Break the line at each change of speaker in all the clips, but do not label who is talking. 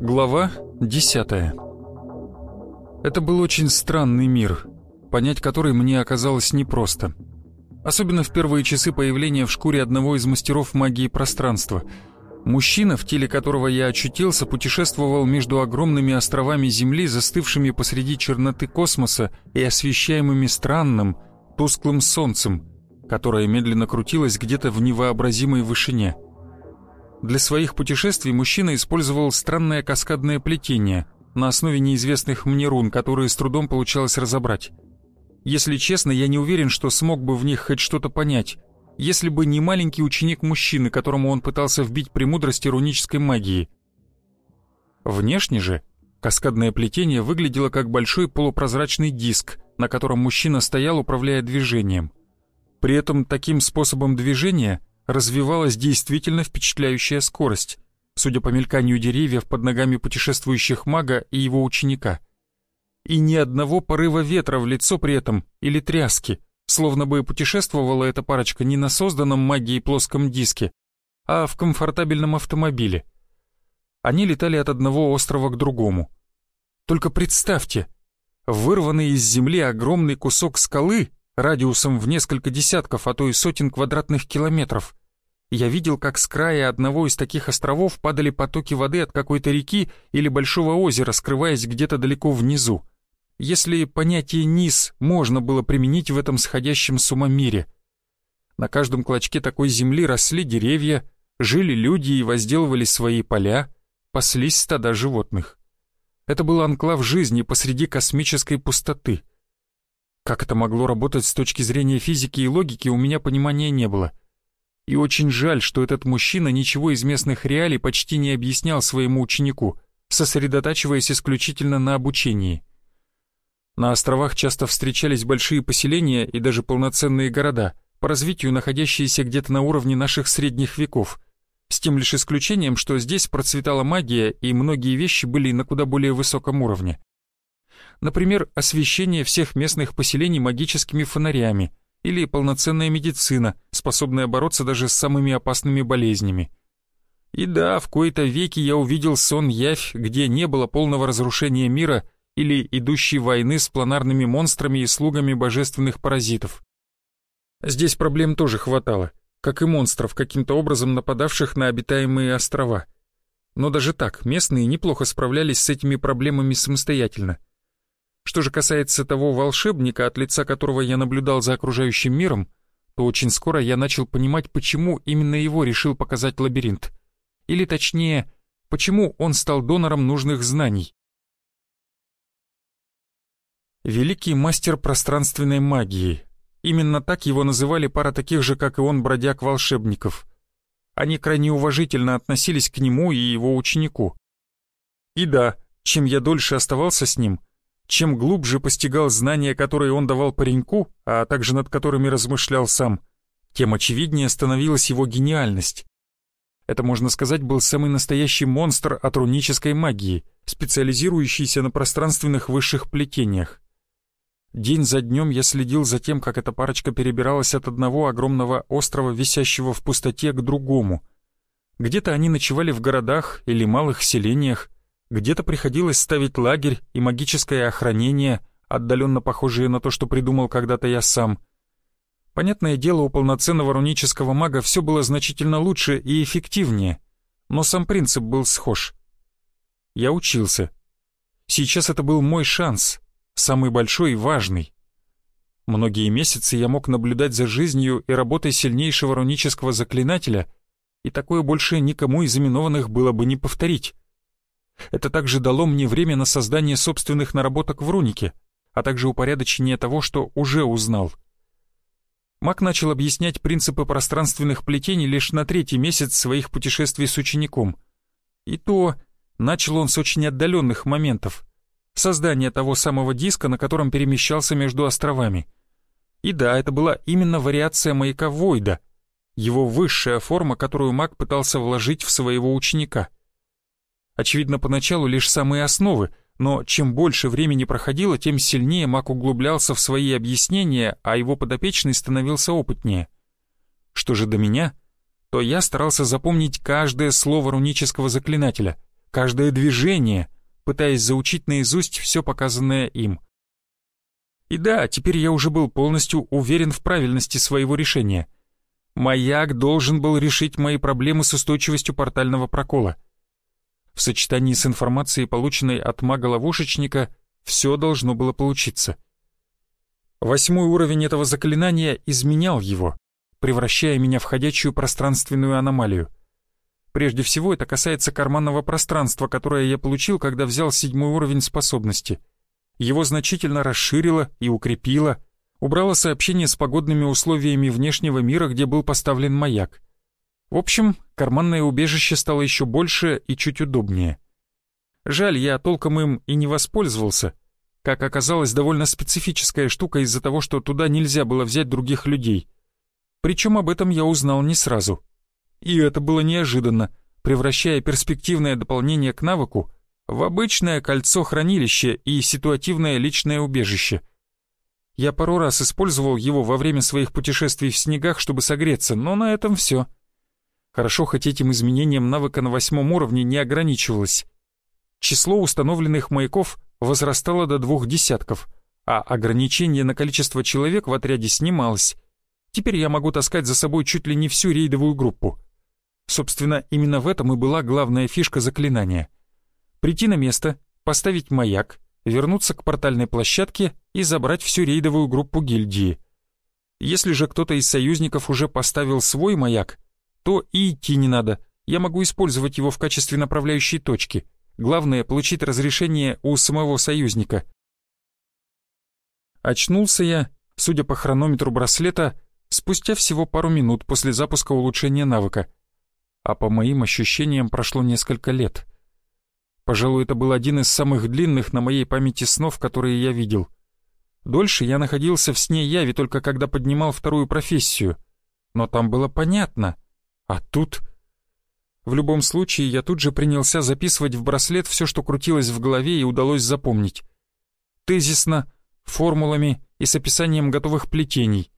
Глава десятая Это был очень странный мир, понять который мне оказалось непросто. Особенно в первые часы появления в шкуре одного из мастеров магии пространства. Мужчина, в теле которого я очутился, путешествовал между огромными островами Земли, застывшими посреди черноты космоса и освещаемыми странным, тусклым солнцем, которое медленно крутилось где-то в невообразимой вышине. Для своих путешествий мужчина использовал странное каскадное плетение на основе неизвестных мне рун, которые с трудом получалось разобрать. Если честно, я не уверен, что смог бы в них хоть что-то понять, если бы не маленький ученик мужчины, которому он пытался вбить премудрости рунической магии. Внешне же каскадное плетение выглядело как большой полупрозрачный диск, на котором мужчина стоял, управляя движением. При этом таким способом движения – развивалась действительно впечатляющая скорость, судя по мельканию деревьев под ногами путешествующих мага и его ученика. И ни одного порыва ветра в лицо при этом или тряски, словно бы путешествовала эта парочка не на созданном магией плоском диске, а в комфортабельном автомобиле. Они летали от одного острова к другому. Только представьте, вырванный из земли огромный кусок скалы радиусом в несколько десятков, а то и сотен квадратных километров. Я видел, как с края одного из таких островов падали потоки воды от какой-то реки или большого озера, скрываясь где-то далеко внизу. Если понятие «низ» можно было применить в этом сходящем с ума мире. На каждом клочке такой земли росли деревья, жили люди и возделывали свои поля, паслись стада животных. Это был анклав жизни посреди космической пустоты — как это могло работать с точки зрения физики и логики, у меня понимания не было. И очень жаль, что этот мужчина ничего из местных реалий почти не объяснял своему ученику, сосредотачиваясь исключительно на обучении. На островах часто встречались большие поселения и даже полноценные города, по развитию находящиеся где-то на уровне наших средних веков, с тем лишь исключением, что здесь процветала магия и многие вещи были на куда более высоком уровне. Например, освещение всех местных поселений магическими фонарями или полноценная медицина, способная бороться даже с самыми опасными болезнями. И да, в кои-то веки я увидел сон-явь, где не было полного разрушения мира или идущей войны с планарными монстрами и слугами божественных паразитов. Здесь проблем тоже хватало, как и монстров, каким-то образом нападавших на обитаемые острова. Но даже так, местные неплохо справлялись с этими проблемами самостоятельно – что же касается того волшебника, от лица которого я наблюдал за окружающим миром, то очень скоро я начал понимать, почему именно его решил показать лабиринт. Или точнее, почему он стал донором нужных знаний. Великий мастер пространственной магии. Именно так его называли пара таких же, как и он, бродяг-волшебников. Они крайне уважительно относились к нему и его ученику. И да, чем я дольше оставался с ним — чем глубже постигал знания, которые он давал пареньку, а также над которыми размышлял сам, тем очевиднее становилась его гениальность. Это, можно сказать, был самый настоящий монстр от рунической магии, специализирующийся на пространственных высших плетениях. День за днем я следил за тем, как эта парочка перебиралась от одного огромного острова, висящего в пустоте, к другому. Где-то они ночевали в городах или малых селениях, где-то приходилось ставить лагерь и магическое охранение, отдаленно похожие на то, что придумал когда-то я сам. Понятное дело, у полноценного рунического мага все было значительно лучше и эффективнее, но сам принцип был схож. Я учился. Сейчас это был мой шанс, самый большой и важный. Многие месяцы я мог наблюдать за жизнью и работой сильнейшего рунического заклинателя, и такое больше никому из именованных было бы не повторить. Это также дало мне время на создание собственных наработок в рунике, а также упорядочение того, что уже узнал. Мак начал объяснять принципы пространственных плетений лишь на третий месяц своих путешествий с учеником. И то начал он с очень отдаленных моментов, создание того самого диска, на котором перемещался между островами. И да, это была именно вариация маяка Войда, его высшая форма, которую маг пытался вложить в своего ученика. Очевидно, поначалу лишь самые основы, но чем больше времени проходило, тем сильнее маг углублялся в свои объяснения, а его подопечный становился опытнее. Что же до меня, то я старался запомнить каждое слово рунического заклинателя, каждое движение, пытаясь заучить наизусть все показанное им. И да, теперь я уже был полностью уверен в правильности своего решения. Маяк должен был решить мои проблемы с устойчивостью портального прокола. В сочетании с информацией, полученной от мага-ловушечника, все должно было получиться. Восьмой уровень этого заклинания изменял его, превращая меня в ходячую пространственную аномалию. Прежде всего, это касается карманного пространства, которое я получил, когда взял седьмой уровень способности. Его значительно расширило и укрепило, убрало сообщение с погодными условиями внешнего мира, где был поставлен маяк. В общем, карманное убежище стало еще больше и чуть удобнее. Жаль, я толком им и не воспользовался. Как оказалось, довольно специфическая штука из-за того, что туда нельзя было взять других людей. Причем об этом я узнал не сразу. И это было неожиданно, превращая перспективное дополнение к навыку в обычное кольцо-хранилище и ситуативное личное убежище. Я пару раз использовал его во время своих путешествий в снегах, чтобы согреться, но на этом все. Хорошо, хоть этим изменением навыка на восьмом уровне не ограничивалось. Число установленных маяков возрастало до двух десятков, а ограничение на количество человек в отряде снималось. Теперь я могу таскать за собой чуть ли не всю рейдовую группу. Собственно, именно в этом и была главная фишка заклинания. Прийти на место, поставить маяк, вернуться к портальной площадке и забрать всю рейдовую группу гильдии. Если же кто-то из союзников уже поставил свой маяк, то и идти не надо, я могу использовать его в качестве направляющей точки. Главное — получить разрешение у самого союзника. Очнулся я, судя по хронометру браслета, спустя всего пару минут после запуска улучшения навыка, а по моим ощущениям прошло несколько лет. Пожалуй, это был один из самых длинных на моей памяти снов, которые я видел. Дольше я находился в сне яви только когда поднимал вторую профессию, но там было понятно. А тут... В любом случае, я тут же принялся записывать в браслет все, что крутилось в голове и удалось запомнить. Тезисно, формулами и с описанием готовых плетений.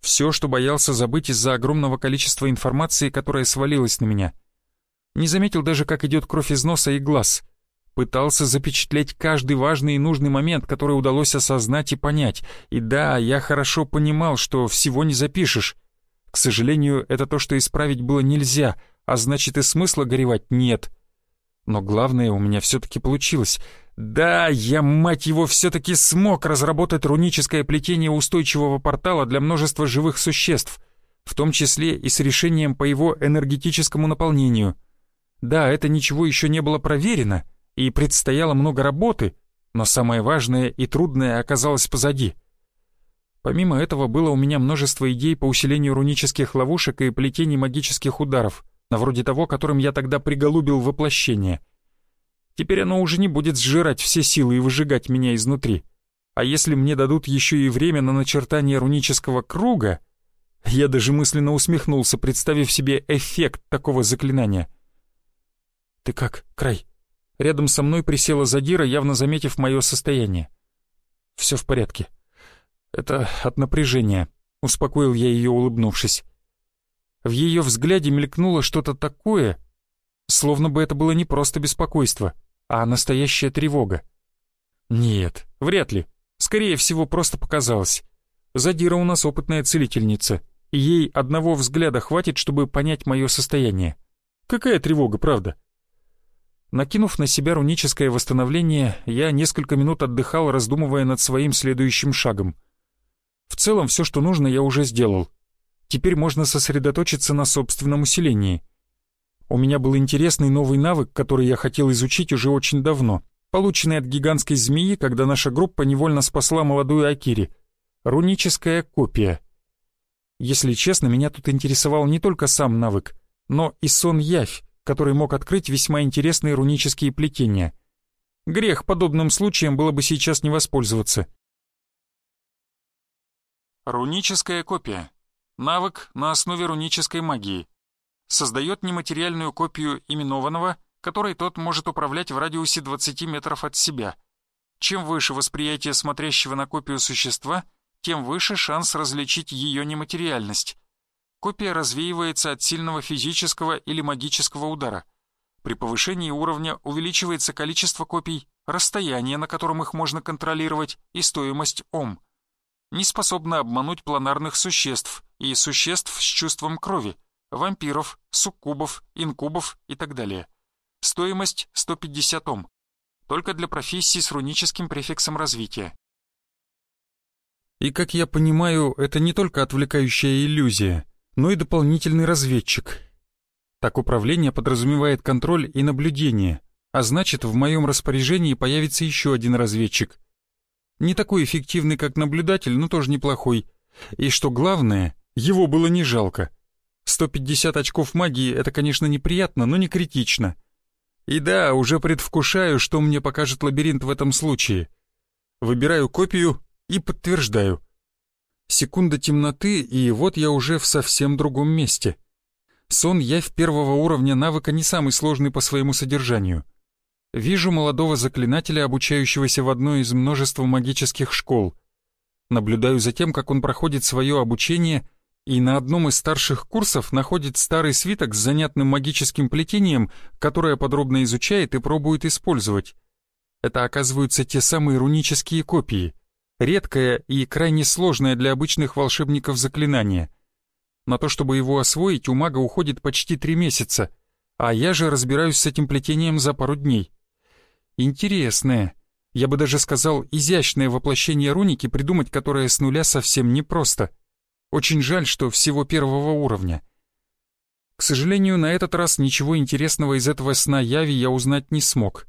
Все, что боялся забыть из-за огромного количества информации, которая свалилась на меня. Не заметил даже, как идет кровь из носа и глаз. Пытался запечатлеть каждый важный и нужный момент, который удалось осознать и понять. И да, я хорошо понимал, что всего не запишешь. К сожалению, это то, что исправить было нельзя, а значит и смысла горевать нет. Но главное у меня все-таки получилось — да, я, мать его, все-таки смог разработать руническое плетение устойчивого портала для множества живых существ, в том числе и с решением по его энергетическому наполнению. Да, это ничего еще не было проверено, и предстояло много работы, но самое важное и трудное оказалось позади. Помимо этого было у меня множество идей по усилению рунических ловушек и плетений магических ударов, на вроде того, которым я тогда приголубил воплощение — Теперь оно уже не будет сжирать все силы и выжигать меня изнутри. А если мне дадут еще и время на начертание рунического круга... Я даже мысленно усмехнулся, представив себе эффект такого заклинания. «Ты как, Край?» Рядом со мной присела Задира, явно заметив мое состояние. «Все в порядке. Это от напряжения», — успокоил я ее, улыбнувшись. В ее взгляде мелькнуло что-то такое, словно бы это было не просто беспокойство — а настоящая тревога. Нет, вряд ли. Скорее всего, просто показалось. Задира у нас опытная целительница, и ей одного взгляда хватит, чтобы понять мое состояние. Какая тревога, правда? Накинув на себя руническое восстановление, я несколько минут отдыхал, раздумывая над своим следующим шагом. В целом, все, что нужно, я уже сделал. Теперь можно сосредоточиться на собственном усилении — у меня был интересный новый навык, который я хотел изучить уже очень давно, полученный от гигантской змеи, когда наша группа невольно спасла молодую Акири. Руническая копия. Если честно, меня тут интересовал не только сам навык, но и сон-явь, который мог открыть весьма интересные рунические плетения. Грех подобным случаем было бы сейчас не воспользоваться. Руническая копия. Навык на основе рунической магии. Создает нематериальную копию именованного, которой тот может управлять в радиусе 20 метров от себя. Чем выше восприятие смотрящего на копию существа, тем выше шанс различить ее нематериальность. Копия развеивается от сильного физического или магического удара. При повышении уровня увеличивается количество копий, расстояние, на котором их можно контролировать, и стоимость Ом. Не способна обмануть планарных существ и существ с чувством крови, вампиров, суккубов, инкубов и так далее. Стоимость 150 Ом. Только для профессий с руническим префиксом развития. И, как я понимаю, это не только отвлекающая иллюзия, но и дополнительный разведчик. Так управление подразумевает контроль и наблюдение, а значит, в моем распоряжении появится еще один разведчик. Не такой эффективный, как наблюдатель, но тоже неплохой. И что главное, его было не жалко. 150 очков магии — это, конечно, неприятно, но не критично. И да, уже предвкушаю, что мне покажет лабиринт в этом случае. Выбираю копию и подтверждаю. Секунда темноты, и вот я уже в совсем другом месте. Сон явь первого уровня навыка не самый сложный по своему содержанию. Вижу молодого заклинателя, обучающегося в одной из множества магических школ. Наблюдаю за тем, как он проходит свое обучение, и на одном из старших курсов находит старый свиток с занятным магическим плетением, которое подробно изучает и пробует использовать. Это оказываются те самые рунические копии — редкое и крайне сложное для обычных волшебников заклинание. На то, чтобы его освоить, у мага уходит почти три месяца, а я же разбираюсь с этим плетением за пару дней. Интересное, я бы даже сказал, изящное воплощение руники, придумать которое с нуля совсем непросто. Очень жаль, что всего первого уровня. К сожалению, на этот раз ничего интересного из этого сна яви я узнать не смог.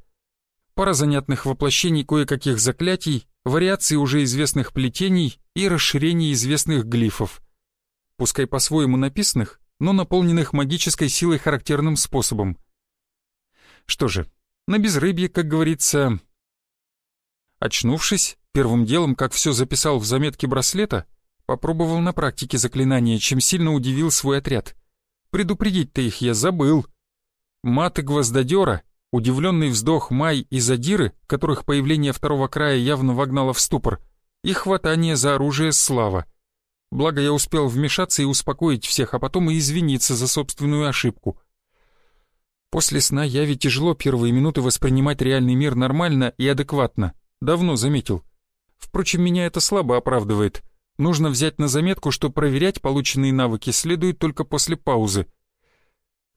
Пара занятных воплощений кое-каких заклятий, вариации уже известных плетений и расширение известных глифов. Пускай по-своему написанных, но наполненных магической силой характерным способом. Что же, на безрыбье, как говорится... Очнувшись, первым делом, как все записал в заметке браслета, попробовал на практике заклинания, чем сильно удивил свой отряд. Предупредить-то их я забыл. Маты гвоздодера Удивленный вздох Май и Задиры, которых появление второго края явно вогнало в ступор, и хватание за оружие слава. Благо я успел вмешаться и успокоить всех, а потом и извиниться за собственную ошибку. После сна я ведь тяжело первые минуты воспринимать реальный мир нормально и адекватно. Давно заметил. Впрочем, меня это слабо оправдывает. Нужно взять на заметку, что проверять полученные навыки следует только после паузы.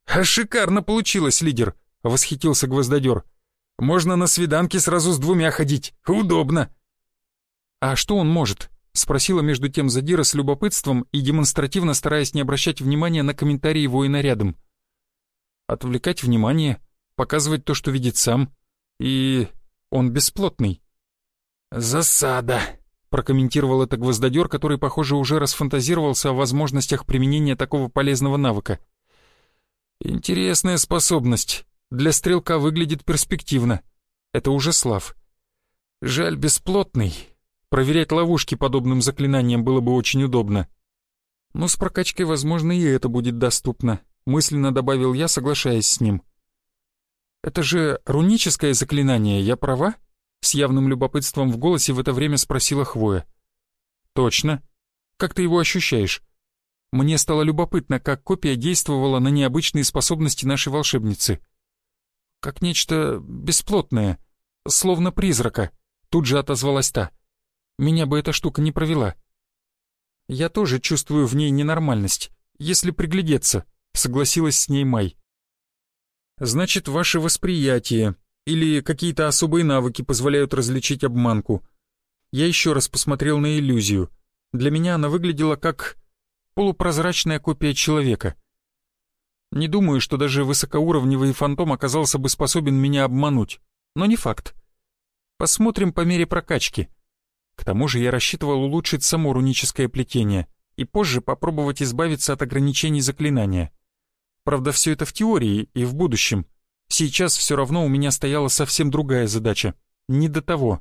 «А шикарно получилось, лидер!» — восхитился гвоздодер. «Можно на свиданке сразу с двумя ходить. Удобно». «А что он может?» — спросила между тем Задира с любопытством и демонстративно стараясь не обращать внимания на комментарии воина рядом. «Отвлекать внимание, показывать то, что видит сам. И он бесплотный». «Засада», — прокомментировал это гвоздодер, который, похоже, уже расфантазировался о возможностях применения такого полезного навыка. «Интересная способность. Для стрелка выглядит перспективно. Это уже слав. Жаль, бесплотный. Проверять ловушки подобным заклинанием было бы очень удобно. Но с прокачкой, возможно, и это будет доступно, мысленно добавил я, соглашаясь с ним. Это же руническое заклинание, я права? С явным любопытством в голосе в это время спросила Хвоя. Точно. Как ты его ощущаешь? Мне стало любопытно, как копия действовала на необычные способности нашей волшебницы как нечто бесплотное, словно призрака», — тут же отозвалась та. «Меня бы эта штука не провела». «Я тоже чувствую в ней ненормальность, если приглядеться», — согласилась с ней Май. «Значит, ваше восприятие или какие-то особые навыки позволяют различить обманку. Я еще раз посмотрел на иллюзию. Для меня она выглядела как полупрозрачная копия человека. Не думаю, что даже высокоуровневый фантом оказался бы способен меня обмануть, но не факт. Посмотрим по мере прокачки. К тому же я рассчитывал улучшить само руническое плетение и позже попробовать избавиться от ограничений заклинания. Правда, все это в теории и в будущем. Сейчас все равно у меня стояла совсем другая задача. Не до того.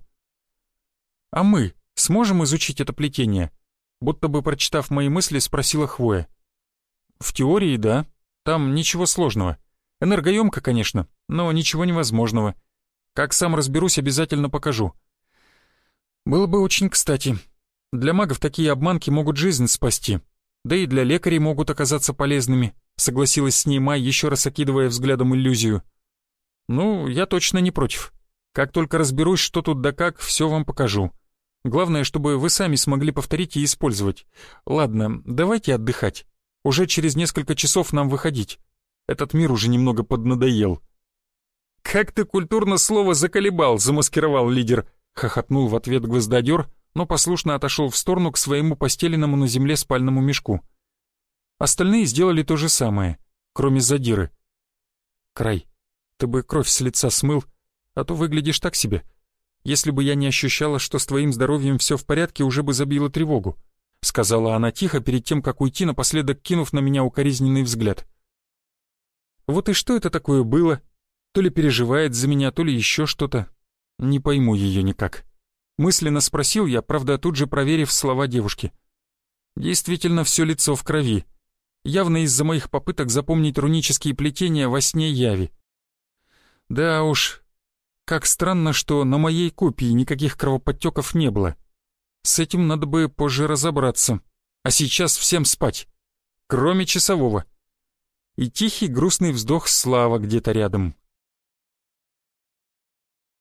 «А мы сможем изучить это плетение?» Будто бы прочитав мои мысли, спросила Хвоя. «В теории, да. Там ничего сложного. Энергоемко, конечно, но ничего невозможного. Как сам разберусь, обязательно покажу». «Было бы очень кстати. Для магов такие обманки могут жизнь спасти. Да и для лекарей могут оказаться полезными», согласилась с ней Май, еще раз окидывая взглядом иллюзию. «Ну, я точно не против. Как только разберусь, что тут да как, все вам покажу. Главное, чтобы вы сами смогли повторить и использовать. Ладно, давайте отдыхать. Уже через несколько часов нам выходить. Этот мир уже немного поднадоел». «Как ты культурно слово заколебал», — замаскировал лидер. Хохотнул в ответ гвоздодер, но послушно отошел в сторону к своему постеленному на земле спальному мешку. Остальные сделали то же самое, кроме задиры. «Край, ты бы кровь с лица смыл, а то выглядишь так себе. Если бы я не ощущала, что с твоим здоровьем все в порядке, уже бы забила тревогу», — сказала она тихо, перед тем, как уйти, напоследок кинув на меня укоризненный взгляд. «Вот и что это такое было? То ли переживает за меня, то ли еще что-то. Не пойму ее никак». Мысленно спросил я, правда, тут же проверив слова девушки. Действительно, все лицо в крови. Явно из-за моих попыток запомнить рунические плетения во сне яви. Да уж, как странно, что на моей копии никаких кровоподтеков не было. С этим надо бы позже разобраться. А сейчас всем спать. Кроме часового. И тихий грустный вздох Слава где-то рядом.